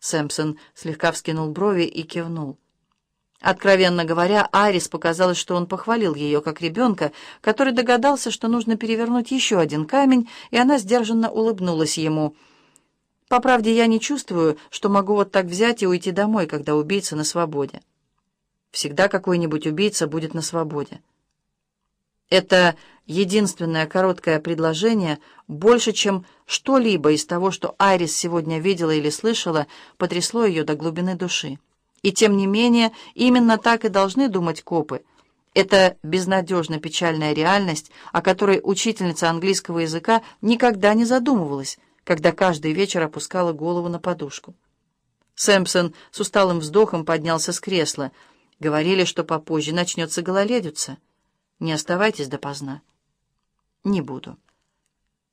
Сэмпсон слегка вскинул брови и кивнул. Откровенно говоря, Арис показалось, что он похвалил ее как ребенка, который догадался, что нужно перевернуть еще один камень, и она сдержанно улыбнулась ему. «По правде, я не чувствую, что могу вот так взять и уйти домой, когда убийца на свободе. Всегда какой-нибудь убийца будет на свободе». Это единственное короткое предложение, больше, чем что-либо из того, что Айрис сегодня видела или слышала, потрясло ее до глубины души. И тем не менее, именно так и должны думать копы. Это безнадежно печальная реальность, о которой учительница английского языка никогда не задумывалась, когда каждый вечер опускала голову на подушку. Сэмпсон с усталым вздохом поднялся с кресла. Говорили, что попозже начнется гололедица. Не оставайтесь допоздна. Не буду.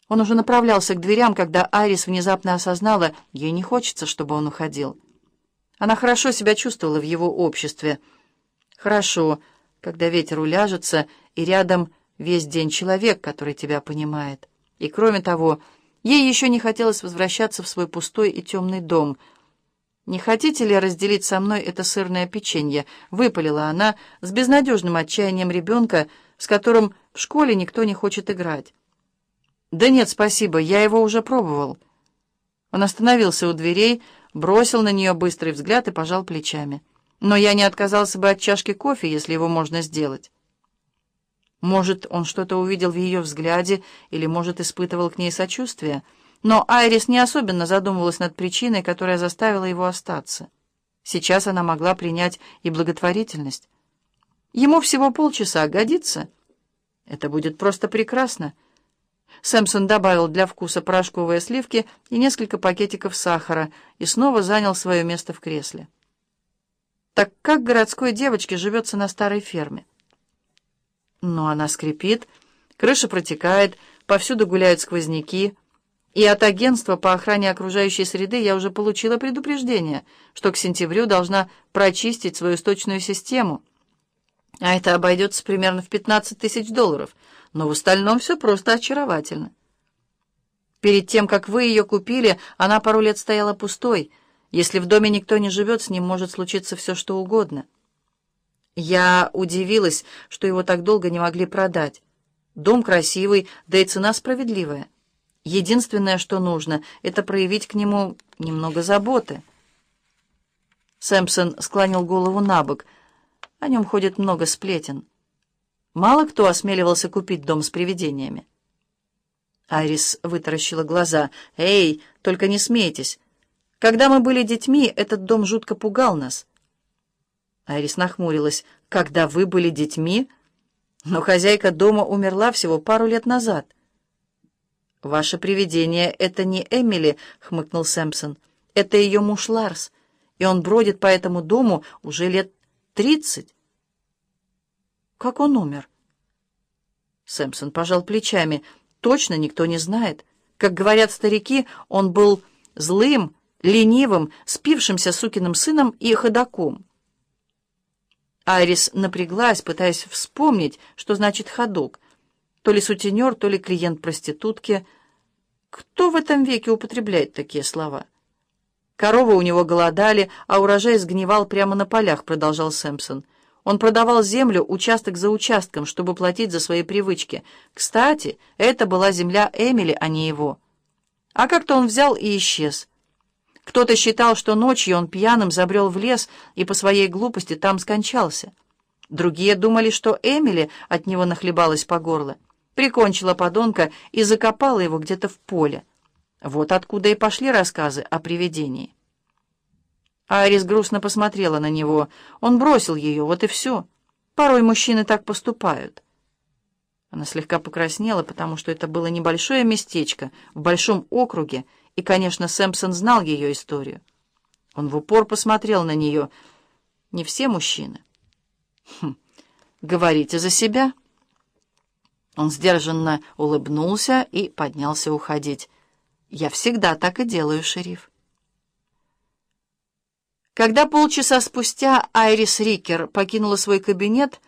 Он уже направлялся к дверям, когда Айрис внезапно осознала, ей не хочется, чтобы он уходил. Она хорошо себя чувствовала в его обществе. Хорошо, когда ветер уляжется, и рядом весь день человек, который тебя понимает. И кроме того, ей еще не хотелось возвращаться в свой пустой и темный дом. «Не хотите ли разделить со мной это сырное печенье?» — выпалила она с безнадежным отчаянием ребенка, с которым в школе никто не хочет играть. «Да нет, спасибо, я его уже пробовал». Он остановился у дверей, бросил на нее быстрый взгляд и пожал плечами. «Но я не отказался бы от чашки кофе, если его можно сделать». Может, он что-то увидел в ее взгляде или, может, испытывал к ней сочувствие, но Айрис не особенно задумывалась над причиной, которая заставила его остаться. Сейчас она могла принять и благотворительность. Ему всего полчаса годится. Это будет просто прекрасно. Сэмпсон добавил для вкуса порошковые сливки и несколько пакетиков сахара и снова занял свое место в кресле. Так как городской девочке живется на старой ферме? Но она скрипит, крыша протекает, повсюду гуляют сквозняки, и от агентства по охране окружающей среды я уже получила предупреждение, что к сентябрю должна прочистить свою сточную систему. А это обойдется примерно в 15 тысяч долларов — но в остальном все просто очаровательно. Перед тем, как вы ее купили, она пару лет стояла пустой. Если в доме никто не живет, с ним может случиться все, что угодно. Я удивилась, что его так долго не могли продать. Дом красивый, да и цена справедливая. Единственное, что нужно, это проявить к нему немного заботы. Сэмпсон склонил голову на бок. О нем ходит много сплетен. Мало кто осмеливался купить дом с привидениями. Айрис вытаращила глаза. «Эй, только не смейтесь. Когда мы были детьми, этот дом жутко пугал нас». Айрис нахмурилась. «Когда вы были детьми?» «Но хозяйка дома умерла всего пару лет назад». «Ваше привидение — это не Эмили», — хмыкнул Сэмпсон. «Это ее муж Ларс, и он бродит по этому дому уже лет тридцать». Как он умер? Сэмпсон пожал плечами. Точно никто не знает. Как говорят старики, он был злым, ленивым, спившимся сукиным сыном и ходаком. Айрис напряглась, пытаясь вспомнить, что значит ходок. То ли сутенер, то ли клиент проститутки. Кто в этом веке употребляет такие слова? Коровы у него голодали, а урожай сгнивал прямо на полях, продолжал Сэмпсон. Он продавал землю участок за участком, чтобы платить за свои привычки. Кстати, это была земля Эмили, а не его. А как-то он взял и исчез. Кто-то считал, что ночью он пьяным забрел в лес и по своей глупости там скончался. Другие думали, что Эмили от него нахлебалась по горло, прикончила подонка и закопала его где-то в поле. Вот откуда и пошли рассказы о привидении. Айрис грустно посмотрела на него. Он бросил ее, вот и все. Порой мужчины так поступают. Она слегка покраснела, потому что это было небольшое местечко в большом округе, и, конечно, Сэмпсон знал ее историю. Он в упор посмотрел на нее. Не все мужчины. Хм, говорите за себя. Он сдержанно улыбнулся и поднялся уходить. «Я всегда так и делаю, шериф». Когда полчаса спустя Айрис Рикер покинула свой кабинет,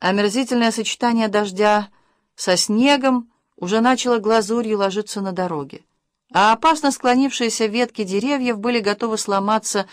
омерзительное сочетание дождя со снегом уже начало глазурью ложиться на дороге. а опасно склонившиеся ветки деревьев были готовы сломаться